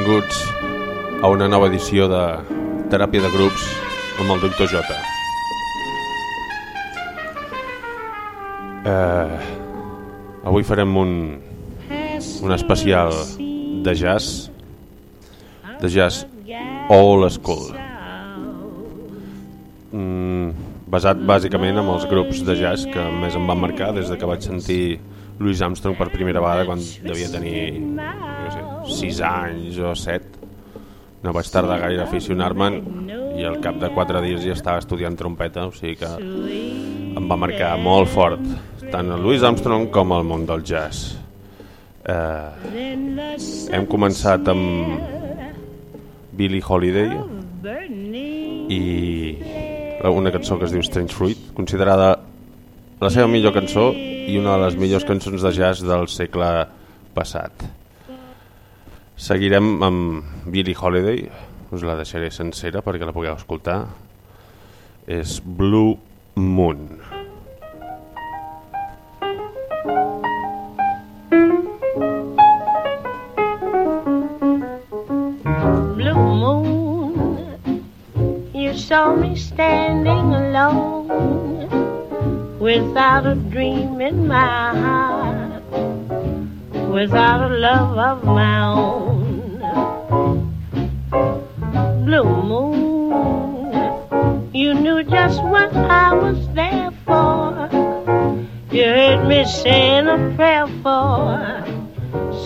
Benvinguts a una nova edició de Teràpia de Grups amb el Dr. J. Eh, avui farem un, un especial de jazz, de jazz old school, mm, basat bàsicament en els grups de jazz que més em van marcar des de que vaig sentir Louis Armstrong per primera vegada quan devia tenir no sé, 6 anys o 7 no vaig tardar gaire a aficionar-me'n i al cap de 4 dies ja estava estudiant trompeta o sigui que em va marcar molt fort tant el Louis Armstrong com el món del jazz. Eh, hem començat amb Billie Holiday i una cançó que es diu Strange Fruit considerada la seva millor cançó i una de les millors cançons de jazz del segle passat seguirem amb Billie Holiday. Us la deixaré sencera perquè la pugueu escoltar. És Blue Moon. Blue moon, you saw me standing alone without a dream in my heart, without a love of my own. Blue moon, you knew just what I was there for. You heard me saying a prayer for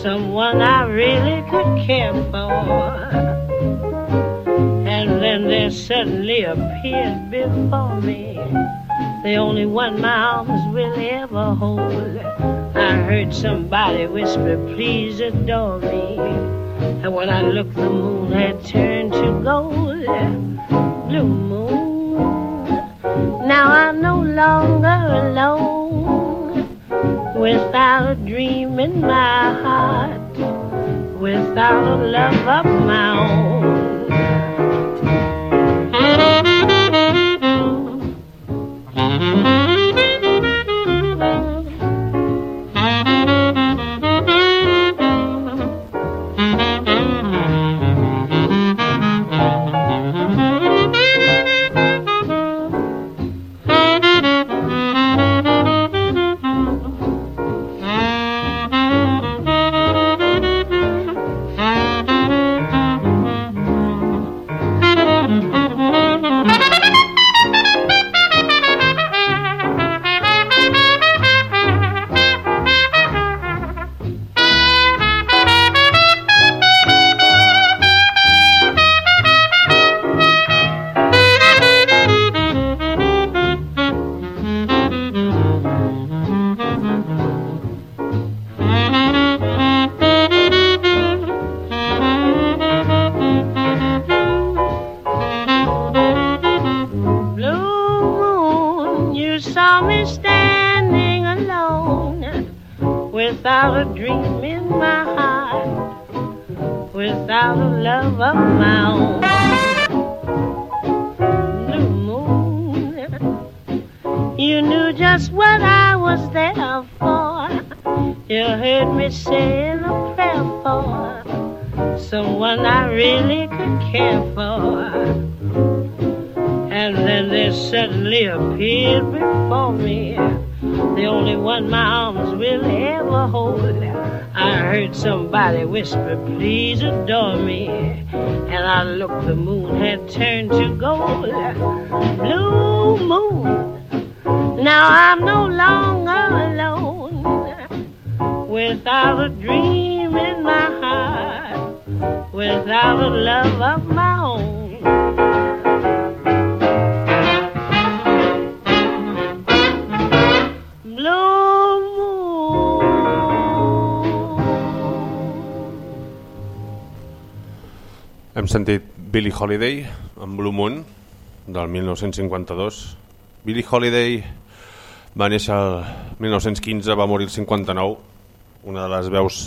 someone I really could care for. And then there suddenly appeared before me the only one my arms will ever hold. I heard somebody whisper, please adore me. And when I looked, the moon had turned to gold. Blue moon, now I'm no longer alone without a dream in my heart, without a love of my own. Whisper, please adore me. And I looked, the moon had turned to gold. Billie Holiday amb Blue Moon del 1952. Billie Holiday va néixer el 1915, va morir el 59, una de les veus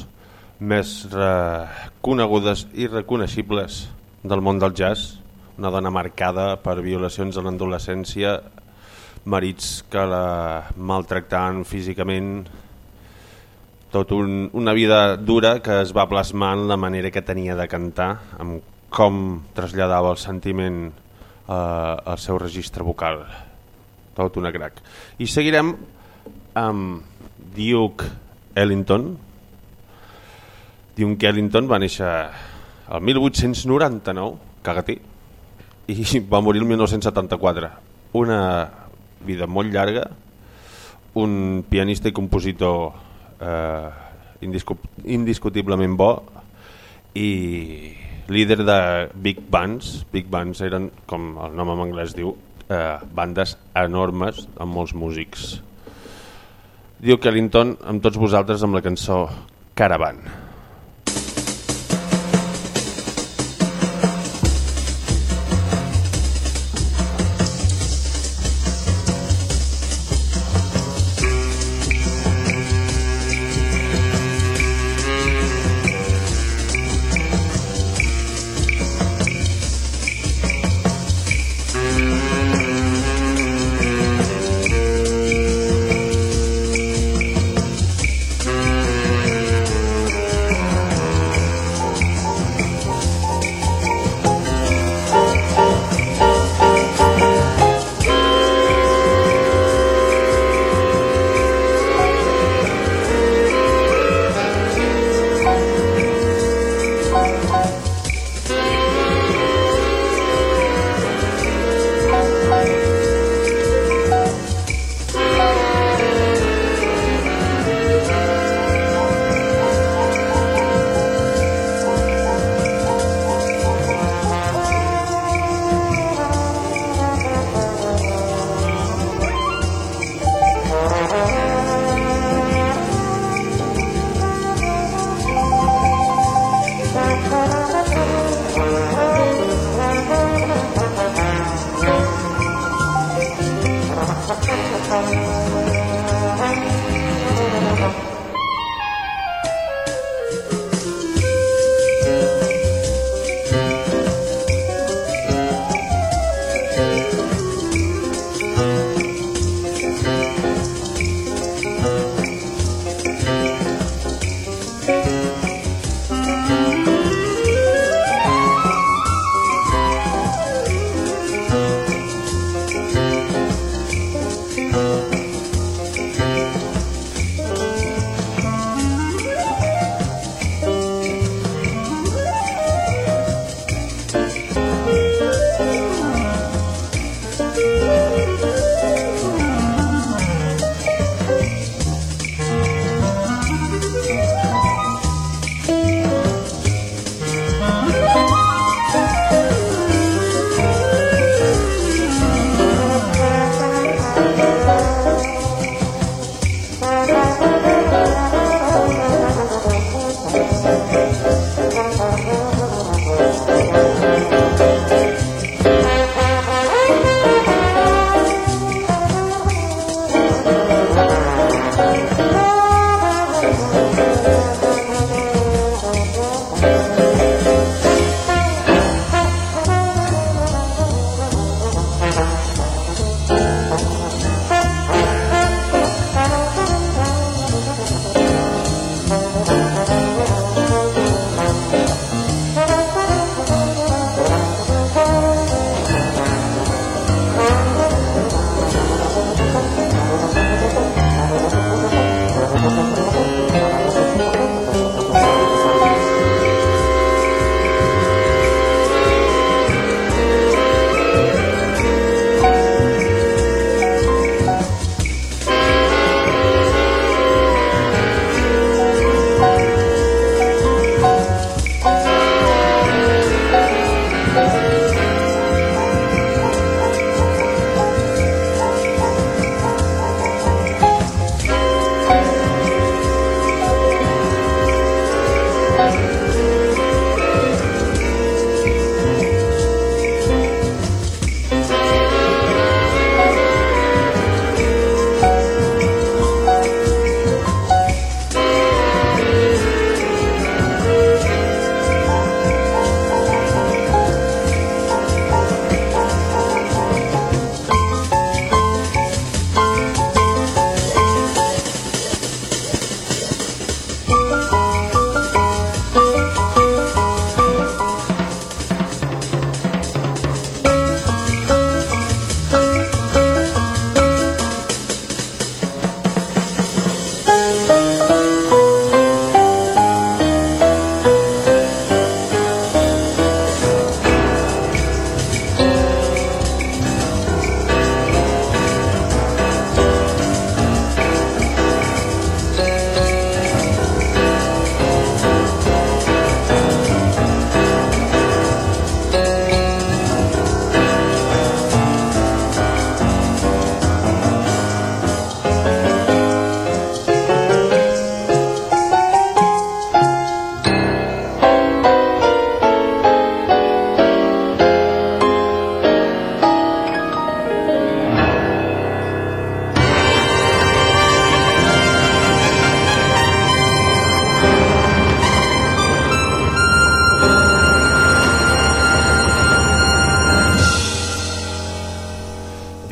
més reconegudes i reconeixibles del món del jazz, una dona marcada per violacions a l'adolescència, marits que la maltractaven físicament, tot un, una vida dura que es va plasmar en la manera que tenia de cantar, amb com traslladava el sentiment eh, al seu registre vocal. Tot una crac. I seguirem amb Duke Ellington. Duke Ellington va néixer el 1899, cagatí, i va morir el 1974. Una vida molt llarga, un pianista i compositor eh, indiscutiblement bo i líder de big bands. Big bands eren, com el nom en anglès diu, eh, bandes enormes amb molts músics. Diu que Ellington amb tots vosaltres amb la cançó Caravan. Caravan.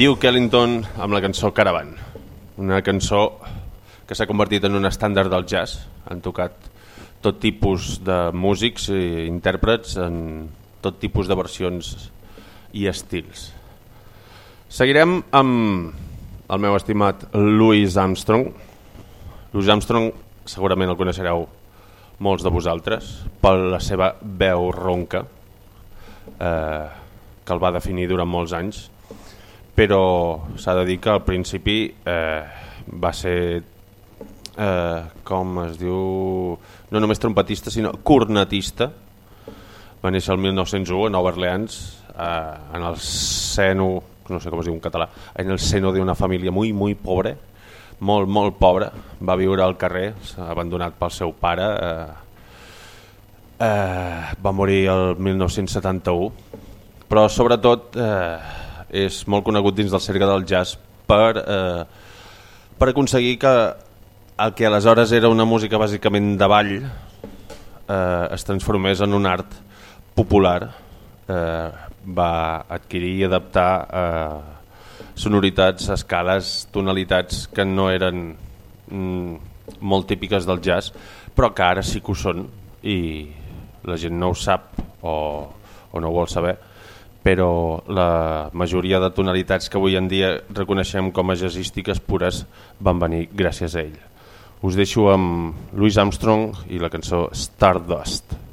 Duke Ellington amb la cançó Caravan, una cançó que s'ha convertit en un estàndard del jazz. Han tocat tot tipus de músics i intèrprets en tot tipus de versions i estils. Seguirem amb el meu estimat Louis Armstrong. Louis Armstrong segurament el coneixereu molts de vosaltres per la seva veu ronca eh, que el va definir durant molts anys però s'ha de dir que al principi eh, va ser eh, com es diu no només trompetista sinó cornetista. Va néixer el 1901 a Nova Orleans eh, en el seno no sé com es diu en català en el seno d'una família muy muy pobre molt molt pobre va viure al carrer abandonat pel seu pare eh, eh, va morir el 1971 però sobretot eh, és molt conegut dins del cercle del jazz per, eh, per aconseguir que el que aleshores era una música bàsicament de ball eh, es transformés en un art popular eh, va adquirir i adaptar eh, sonoritats, escales, tonalitats que no eren mm, molt típiques del jazz però que ara sí que ho són i la gent no ho sap o, o no ho vol saber però la majoria de tonalitats que avui en dia reconeixem com a jazzístiques pures van venir gràcies a ell. Us deixo amb Louis Armstrong i la cançó Stardust.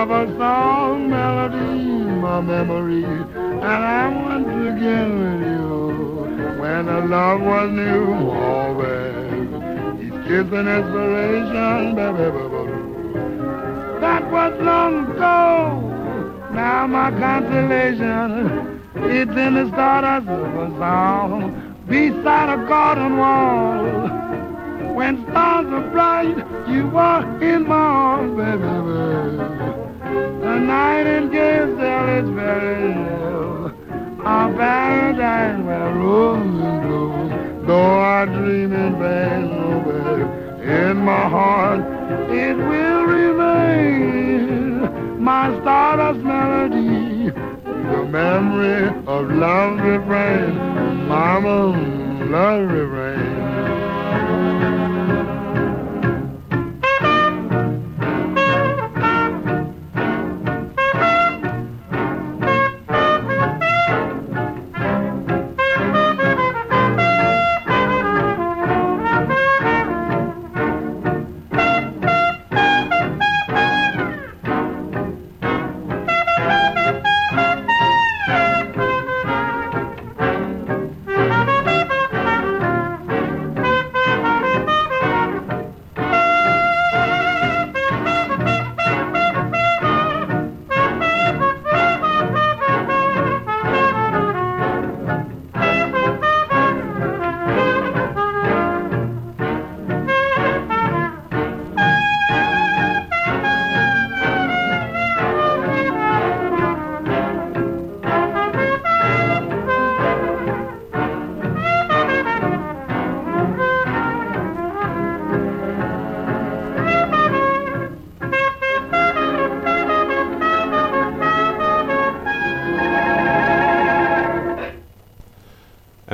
of a song melody, my memory, and I'm once again with you. When the love was new, always, each kiss an inspiration, baby, baby. That was long ago, now my consolation, it's in the stardust of a song, beside a garden wall when stars are bright, you are in my arms, baby. The nightingale is very low. a paradise where roses bloom. Though I dream in vain, oh in my heart it will remain. My stardust melody, the memory of love refrain. Mama, love refrain.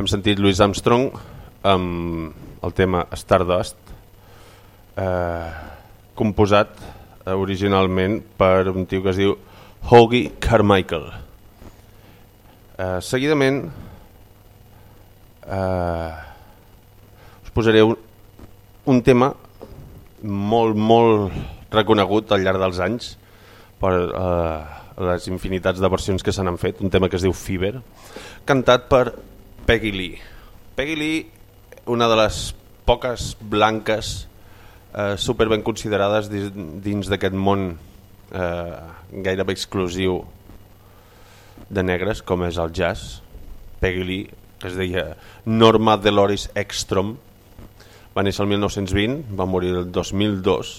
Hem sentit Louis Armstrong amb el tema Stardust, eh, composat originalment per un tio que es diu Hoagie Carmichael. Eh, seguidament eh, us posaré un, un tema molt, molt reconegut al llarg dels anys per eh, les infinitats de versions que se n'han fet, un tema que es diu Fever, cantat per Peggy Lee. Peggy Lee, una de les poques blanques eh, super ben considerades dins d'aquest món eh, gairebé exclusiu de negres com és el jazz. Peggy Lee, que es deia Norma Deloris Ekstrom, va néixer el 1920, va morir el 2002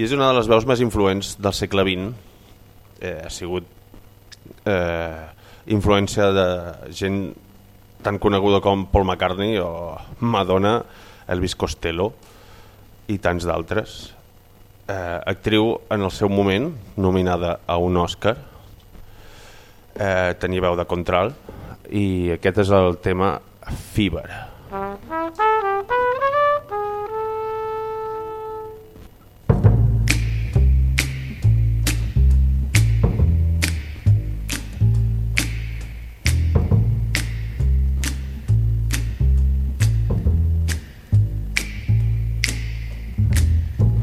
i és una de les veus més influents del segle XX. Eh, ha sigut eh, influència de gent tan coneguda com Paul McCartney o Madonna, Elvis Costello i tants d'altres. Eh, actriu en el seu moment, nominada a un Oscar, eh, tenia veu de contralt i aquest és el tema Fever.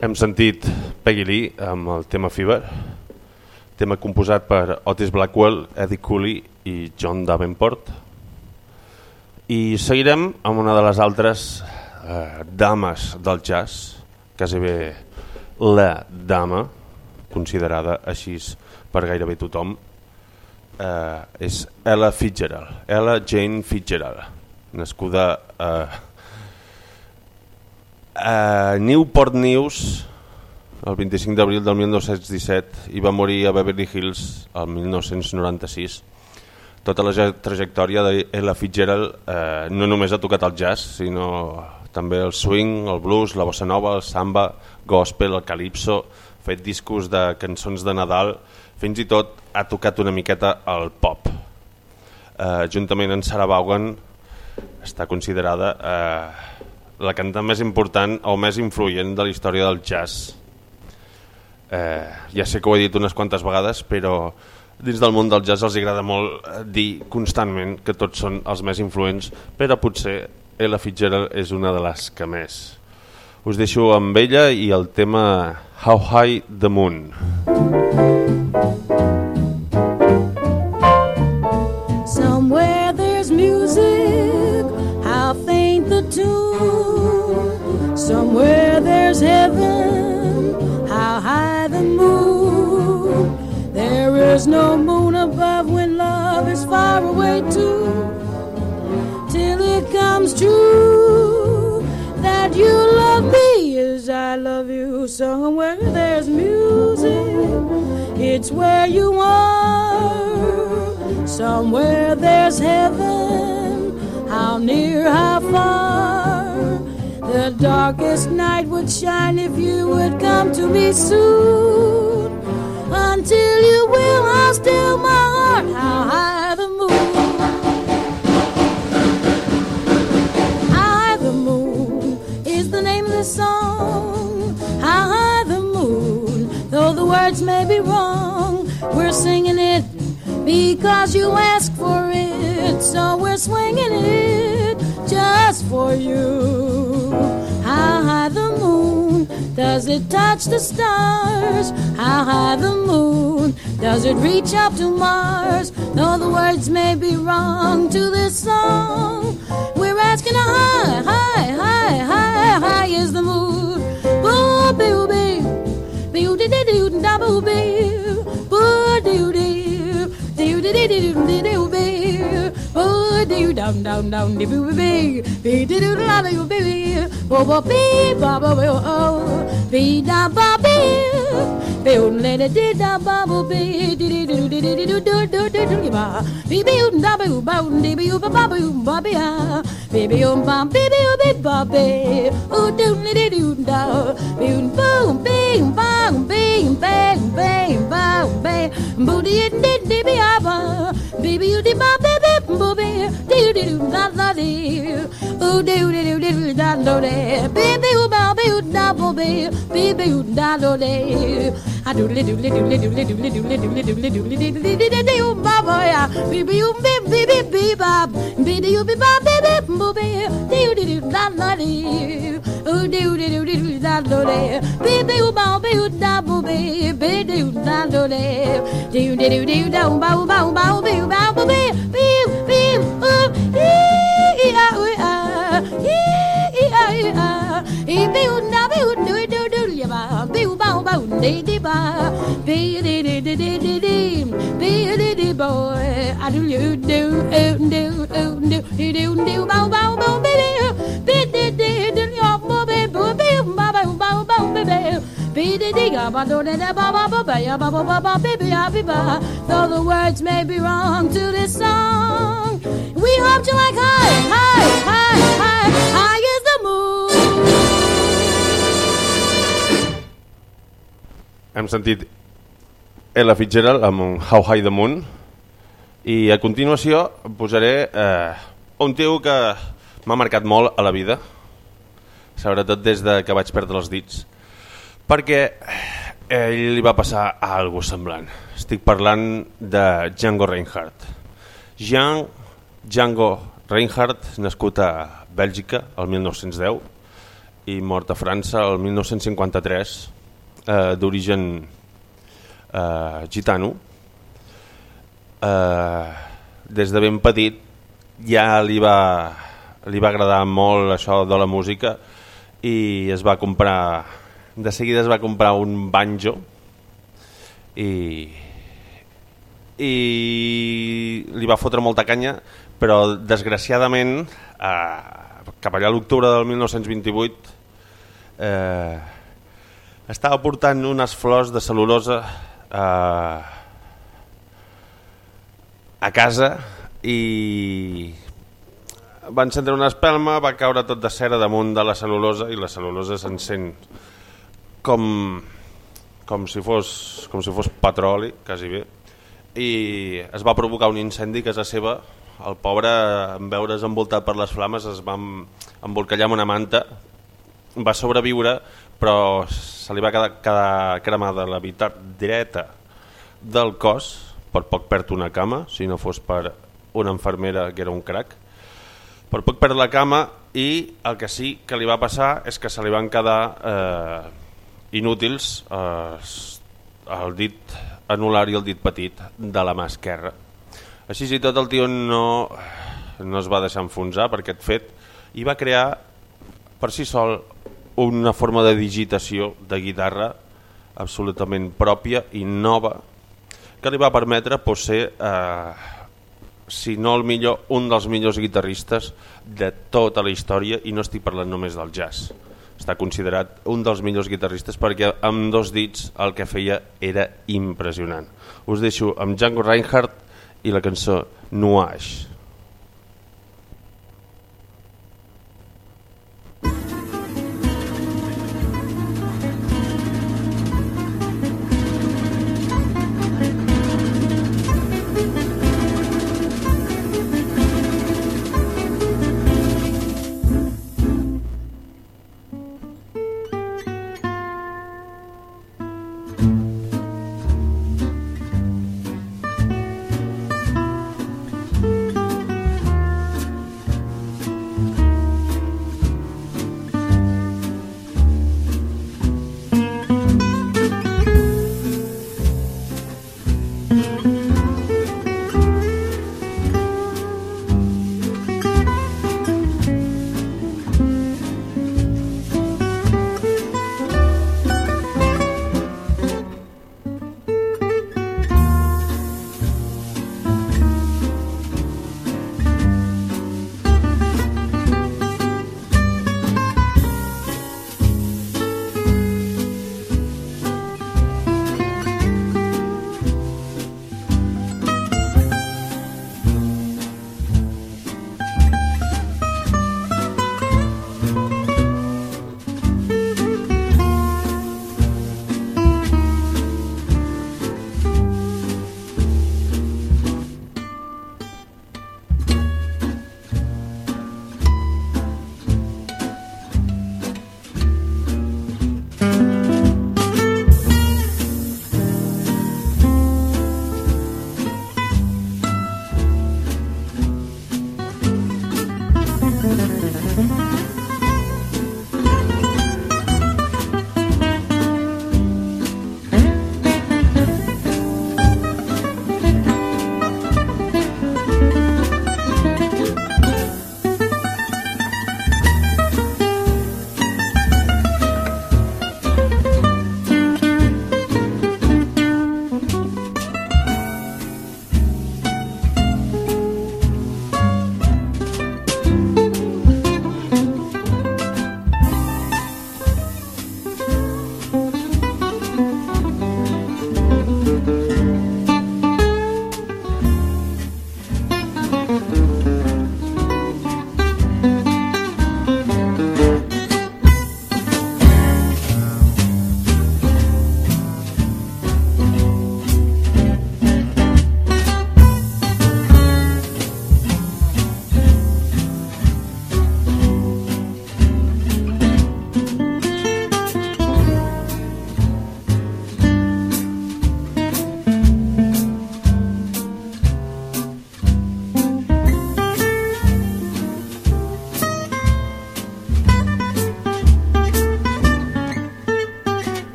Hem sentit Peggy Lee amb el tema Fever, tema composat per Otis Blackwell, Eddie Cooley i John Davenport. I seguirem amb una de les altres eh, dames del jazz, quasi bé la dama, considerada així per gairebé tothom, eh, és Ella Fitzgerald, Ella Jane Fitzgerald, nascuda a, a Newport News el 25 d'abril del 1917 i va morir a Beverly Hills el 1996. Tota la trajectòria d'Ella Fitzgerald eh, no només ha tocat el jazz, sinó també el swing, el blues, la bossa nova, el samba, gospel, el calypso, fet discos de cançons de Nadal, fins i tot ha tocat una miqueta el pop. Eh, juntament amb Sarah Vaughan està considerada eh, la cantant més important o més influent de la història del jazz eh, ja sé que ho he dit unes quantes vegades, però dins del món del jazz els agrada molt eh, dir constantment que tots són els més influents, però potser Ella Fitzgerald és una de les que més. Us deixo amb ella i el tema How High the Moon. Somewhere Somewhere there's music, it's where you are. Somewhere there's heaven, how near, how far. The darkest night would shine if you would come to me soon. Until you will, I'll still my heart. How high words may be wrong, we're singing it because you asked for it. So we're swinging it just for you. How high the moon does it touch the stars? How high the moon does it reach up to Mars? Though the words may be wrong to this song, we're asking how high, high, high, high, high is the moon? down down dee boo bee bee dee doo la la bee bee bo bo bee ba ba bo oh bee da ba bee bee oo la la dee da ba bo bee dee dee doo dee dee doo doo doo doo doo ba bee bee oo da bee oo ba oo dee bee oo ba ba bee oo ba bee ah bee bee oo ba bee bee oo bee ba bee oo doo la dee doo da bee oo ba oo bee oo ba oo bee oo ba oo bee oo ba oo bee oo dee dee dee bee ah ba bee bee oo dee ba bee booby, doo doo doo da da dee, oo doo doo doo doo da do dee, bee bee oo ba bee oo da booby, bee bee oo da do dee, a doo doo doo doo doo doo doo doo doo doo doo doo doo doo doo doo oo ba boya, bee bee oo bee bee bee bee ba, bee doo bee ba bee bee booby, doo doo doo da da dee, oo doo doo doo doo da do dee, bee bee oo ba bee oo da booby, bee doo da do dee, doo doo doo doo da oo ba oo ba oo ba oo bee oo ba booby, do boy, I do do do do do do do do do do do do do do do do your boy baby bow though the words may be wrong to this song, we hope you like high, high, high, high, high is the moon. Hem sentit Ella Fitzgerald amb How High the Moon. I a continuació posaré eh, un tio que m'ha marcat molt a la vida sobretot des de que vaig perdre els dits perquè ell li va passar a algo semblant. Estic parlant de Django Reinhardt. Jean Django Reinhardt nascut a Bèlgica el 1910 i mort a França el 1953 eh, d'origen eh, gitano. Eh, des de ben petit ja li va, li va agradar molt això de la música i es va comprar de seguida es va comprar un banjo i i li va fotre molta canya però desgraciadament eh, cap allà a l'octubre del 1928 eh, estava portant unes flors de cel·lulosa eh, a casa i va encendre una espelma, va caure tot de cera damunt de la cel·lulosa i la cel·lulosa s'encén com, com, si fos, com si fos petroli, quasi bé, i es va provocar un incendi a casa seva. El pobre, en veure's envoltat per les flames, es va embolcallar amb una manta, va sobreviure, però se li va quedar, quedar cremada la meitat dreta del cos, per poc perd una cama, si no fos per una infermera que era un crac, per poc perd la cama i el que sí que li va passar és que se li van quedar eh, inútils eh, el dit anular i el dit petit de la mà esquerra. Així i tot el tio no, no es va deixar enfonsar per aquest fet i va crear per si sol una forma de digitació de guitarra absolutament pròpia i nova que li va permetre pues, ser eh, si no el millor, un dels millors guitarristes de tota la història i no estic parlant només del jazz està considerat un dels millors guitarristes perquè amb dos dits el que feia era impressionant. Us deixo amb Django Reinhardt i la cançó Nuage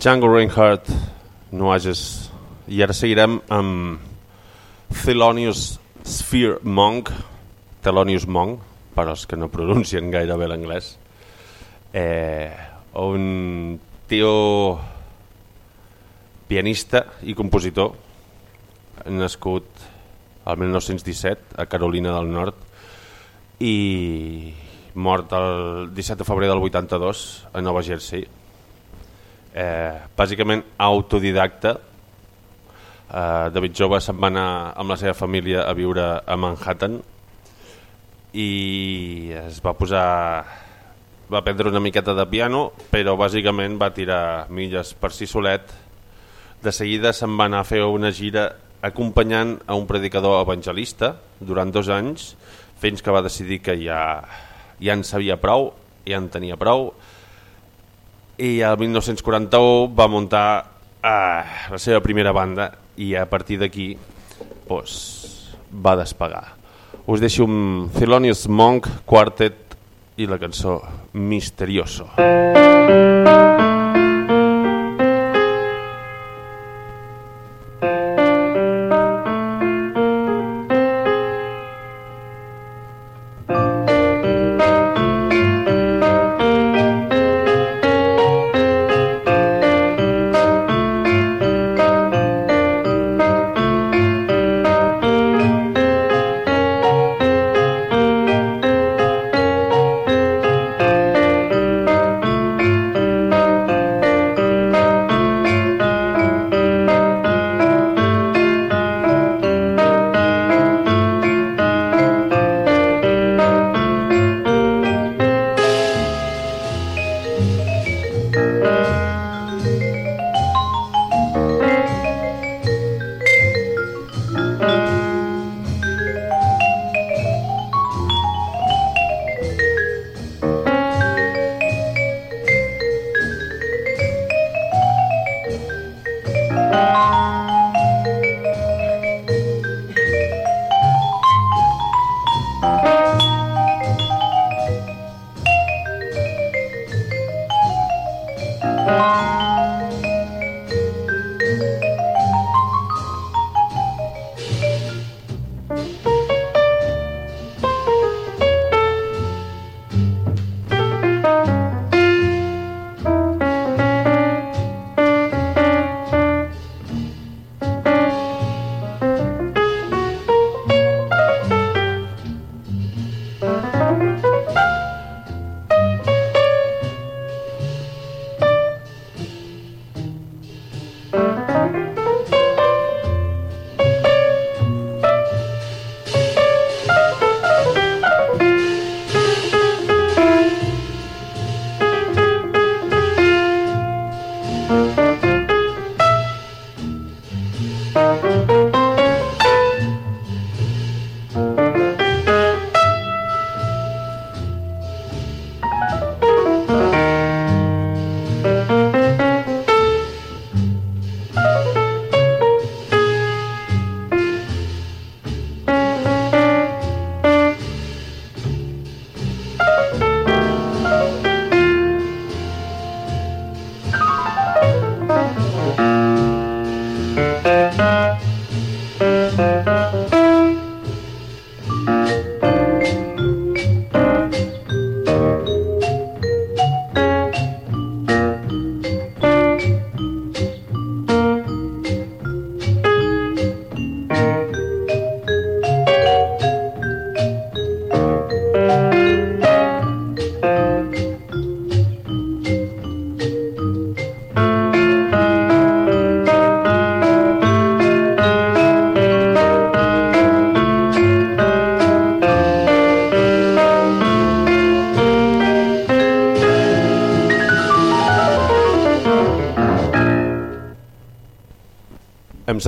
Django Reinhardt, Nuages. I ara seguirem amb Thelonious Sphere Monk, Thelonious Monk, per als que no pronuncien gaire bé l'anglès. Eh, un tio pianista i compositor nascut al 1917 a Carolina del Nord i mort el 17 de febrer del 82 a Nova Jersey eh, bàsicament autodidacta. Eh, David Jove se'n va anar amb la seva família a viure a Manhattan i es va posar va aprendre una miqueta de piano però bàsicament va tirar milles per si solet. De seguida se'n va anar a fer una gira acompanyant a un predicador evangelista durant dos anys fins que va decidir que ja, ja en sabia prou, ja en tenia prou i el 1941 va muntar eh, la seva primera banda i a partir d'aquí pues, va despegar. Us deixo un Thelonious Monk Quartet i la cançó Misterioso. Misterioso.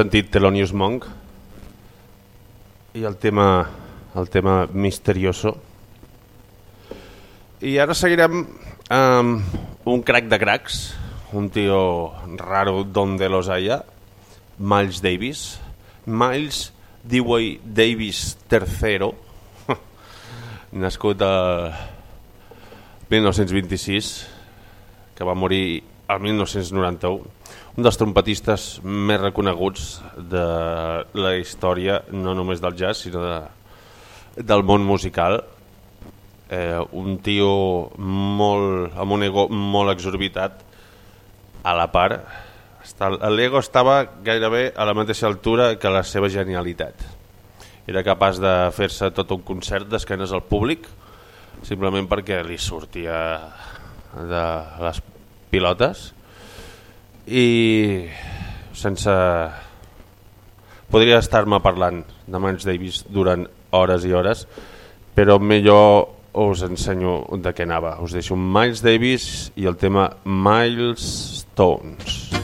Sentit Thelonious Monk? I el tema el tema misterioso? I ara seguirem amb un crack de cracs un tio raro donde los haya Miles Davis. Miles Dewey Davis III nascut a 1926 que va morir al 1991, un dels trompetistes més reconeguts de la història, no només del jazz, sinó de, del món musical. Eh, un tio molt, amb un ego molt exorbitat, a la part, l'ego estava gairebé a la mateixa altura que la seva genialitat. Era capaç de fer-se tot un concert d'esquenes al públic, simplement perquè li sortia de les pilotes i sense podria estar-me parlant de Miles Davis durant hores i hores però millor us ensenyo de què anava. Us deixo Miles Davis i el tema Milestones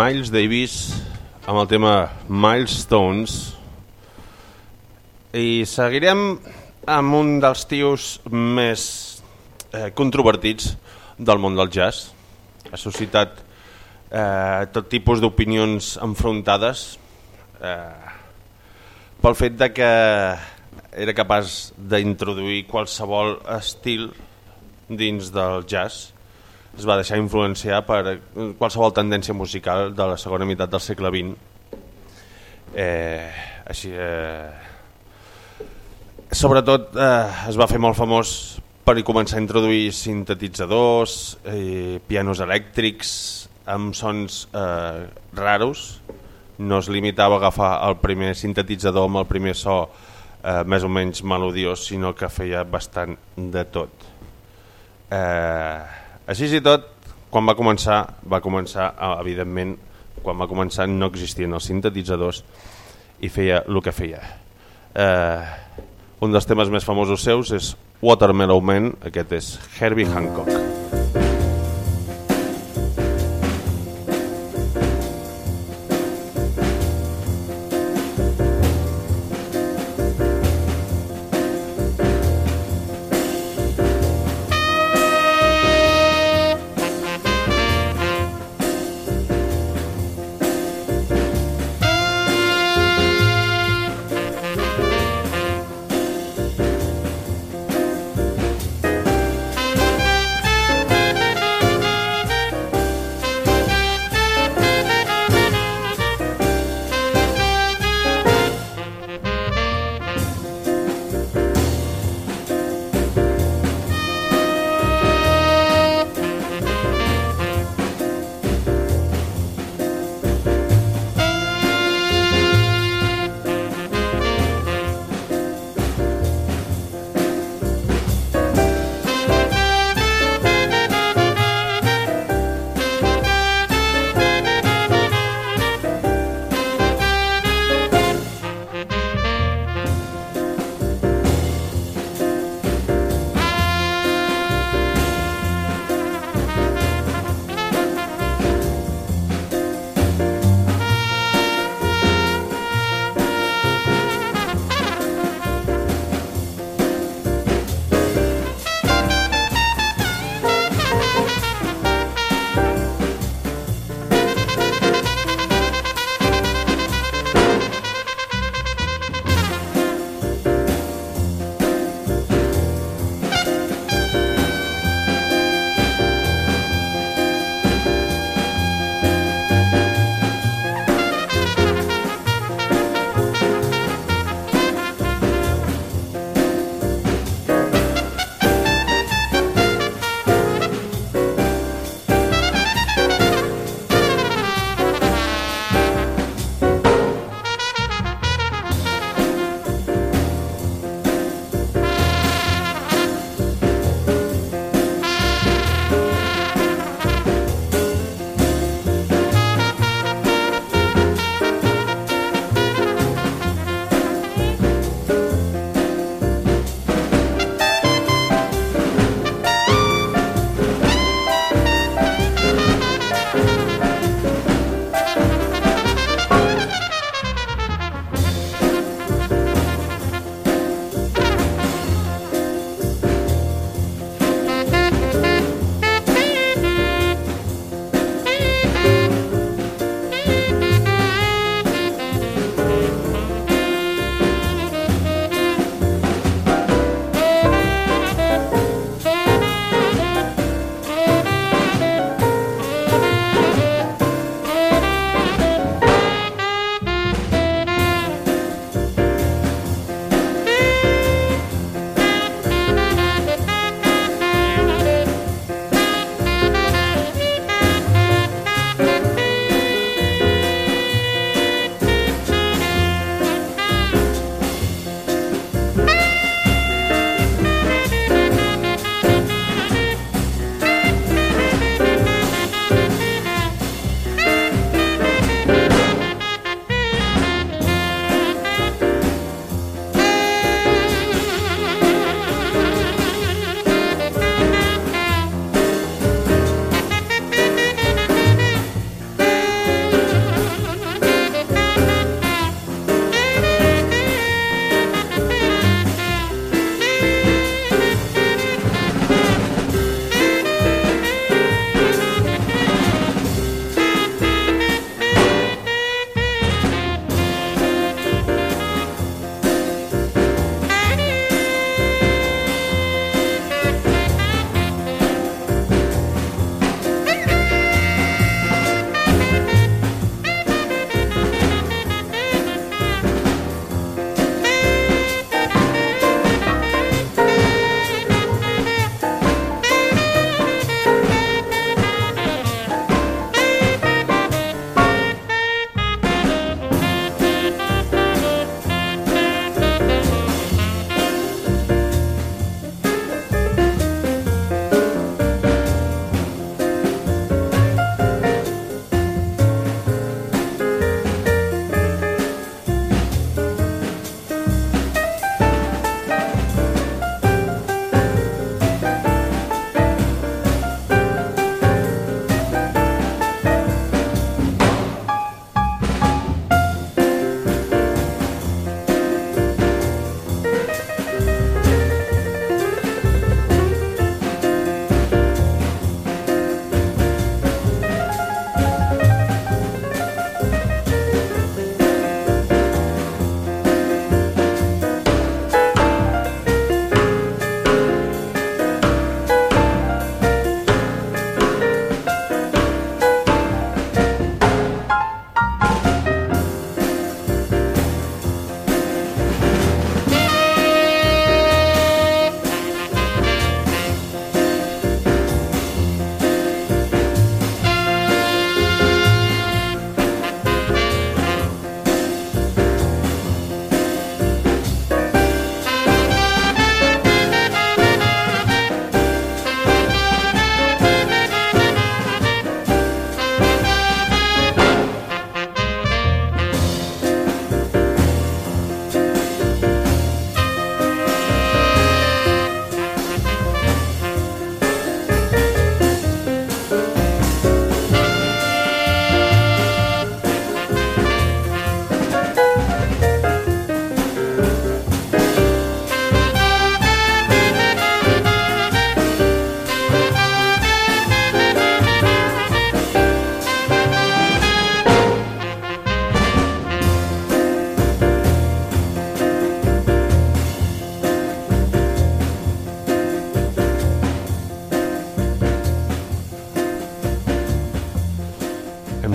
Miles Davis amb el tema Milestones i seguirem amb un dels tios més eh, controvertits del món del jazz. Ha suscitat eh, tot tipus d'opinions enfrontades eh, pel fet de que era capaç d'introduir qualsevol estil dins del jazz es va deixar influenciar per qualsevol tendència musical de la segona meitat del segle XX. Eh, així, eh, sobretot eh, es va fer molt famós per començar a introduir sintetitzadors, eh, pianos elèctrics amb sons eh, raros. No es limitava a agafar el primer sintetitzador amb el primer so eh, més o menys melodiós, sinó que feia bastant de tot. Eh, així i tot, quan va començar, va començar, eh, evidentment, quan va començar no existien els sintetitzadors i feia el que feia. Eh, un dels temes més famosos seus és Watermelon Man, aquest és Herbie Hancock.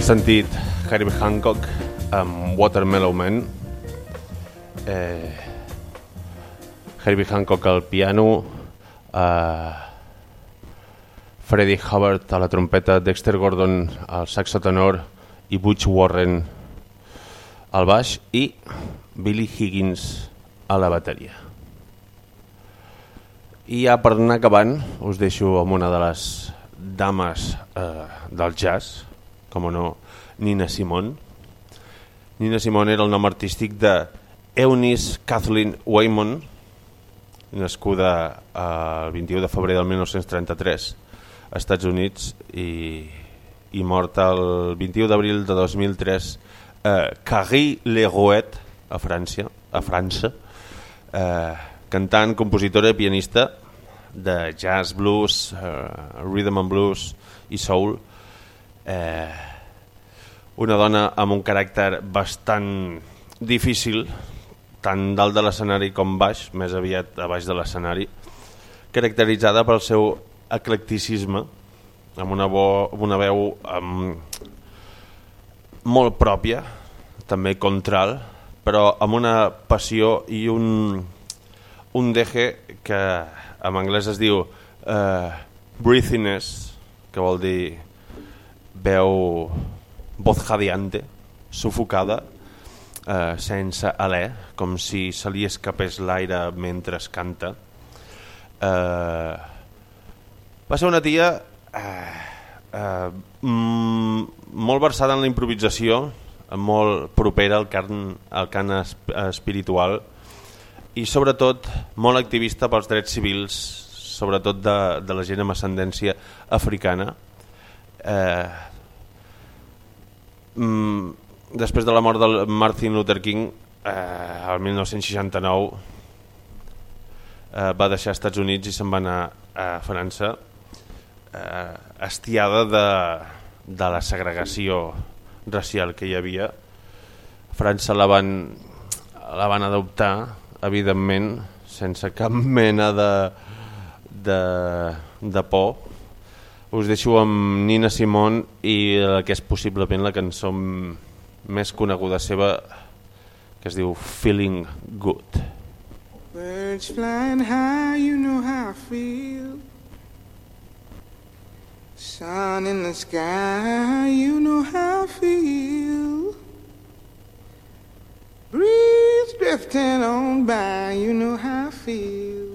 Sentit Herbie Hancock amb Watermelon Man. Eh, Herbie Hancock al piano, eh, Freddie Hubbard a la trompeta, Dexter Gordon al saxo tenor i Butch Warren al baix i Billy Higgins a la bateria. I ja per anar acabant us deixo amb una de les dames eh, del jazz, com no, Nina Simone. Nina Simone era el nom artístic de Eunice Kathleen Waymon, nascuda el 21 de febrer del 1933 als Estats Units i, i morta el 21 d'abril de 2003 a Carry-le-Rouet, a França, a França eh, cantant, compositora i pianista de jazz, blues, uh, rhythm and blues i soul. Eh, una dona amb un caràcter bastant difícil, tant dalt de l'escenari com baix, més aviat a baix de l'escenari, caracteritzada pel seu eclecticisme, amb una, bo, amb una veu amb, molt pròpia, també contral, però amb una passió i un, un deje que en anglès es diu uh, breathiness, que vol dir veu voz jadeante, sufocada, uh, sense alè, com si se li escapés l'aire mentre es canta. Uh, va ser una tia uh, uh, mm, molt versada en la improvisació, molt propera al cant, al cant espiritual, i sobretot molt activista pels drets civils, sobretot de, de la gent amb ascendència africana. Eh, mm, després de la mort del Martin Luther King, eh, el 1969, eh, va deixar Estats Units i se'n va anar a França, eh, estiada de, de la segregació racial que hi havia. França la van, la van adoptar evidentment, sense cap mena de, de, de por. Us deixo amb Nina Simone i la que és possiblement la cançó més coneguda seva, que es diu Feeling Good. Birds flying high, you know how I feel. Sun in the sky, you know how I feel. Breeze drifting on by, you know how I feel.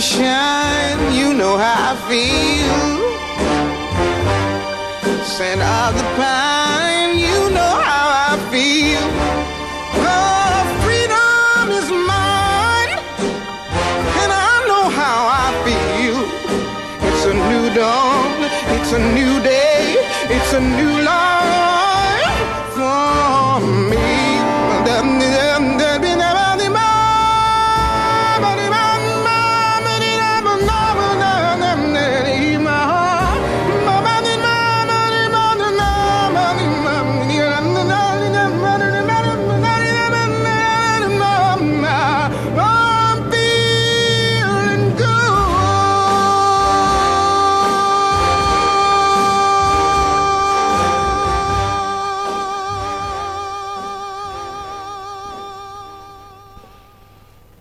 shine, you know how I feel. Scent of the pine, you know how I feel. Oh, freedom is mine, and I know how I feel. It's a new dawn, it's a new day, it's a new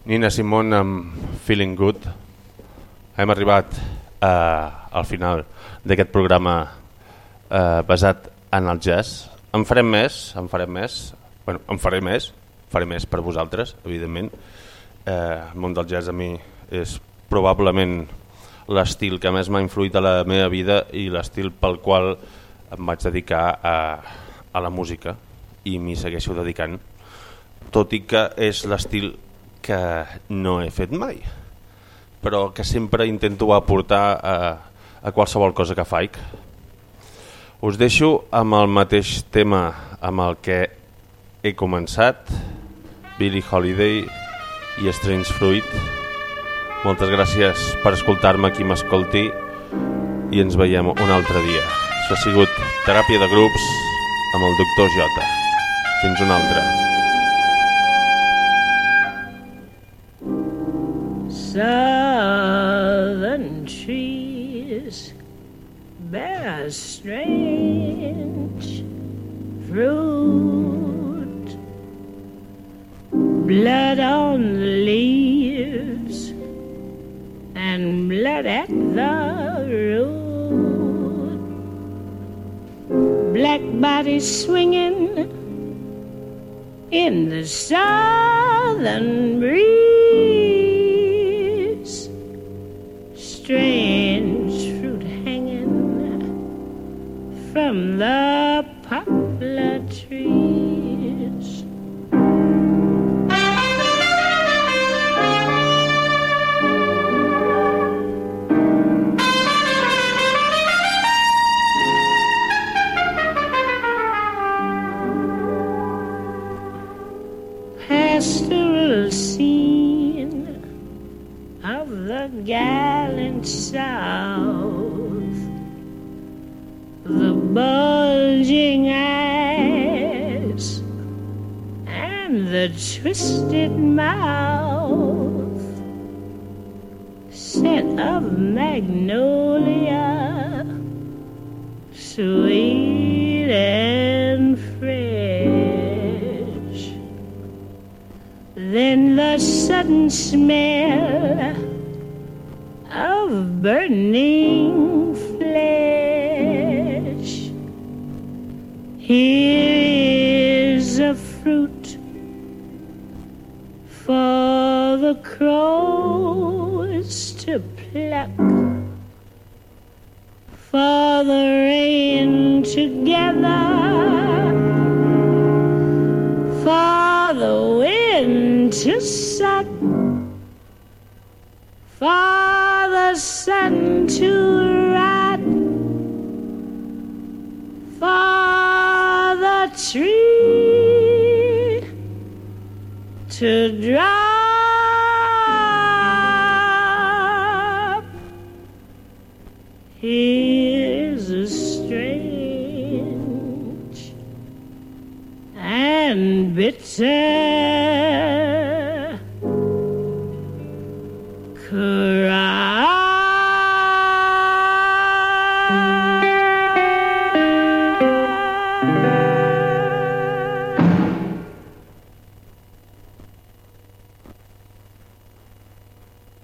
Nina Simone amb Feeling Good. Hem arribat eh, al final d'aquest programa eh, basat en el jazz. En farem més, en farem més, bueno, en faré més, faré més per vosaltres, evidentment. Eh, el món del jazz a mi és probablement l'estil que més m'ha influït a la meva vida i l'estil pel qual em vaig dedicar a, a la música i m'hi segueixo dedicant tot i que és l'estil que no he fet mai però que sempre intento aportar a, a qualsevol cosa que faig. Us deixo amb el mateix tema amb el que he començat Billie Holiday i Strange Fruit. Moltes gràcies per escoltar-me qui m'escolti i ens veiem un altre dia. Això ha sigut Teràpia de Grups amb el doctor Jota. Fins un altre Southern trees bear strange fruit, blood on the leaves and blood at the root, black bodies swinging in the southern breeze. Strange fruit hanging from the poplar trees. South. The bulging eyes and the twisted mouth, scent of magnolia, sweet and fresh. Then the sudden smell burning flesh. Here is a fruit for the crows to pluck, for the rain to gather for the wind to suck, for sun to rot, for the tree to drop. Here's a strange and bitter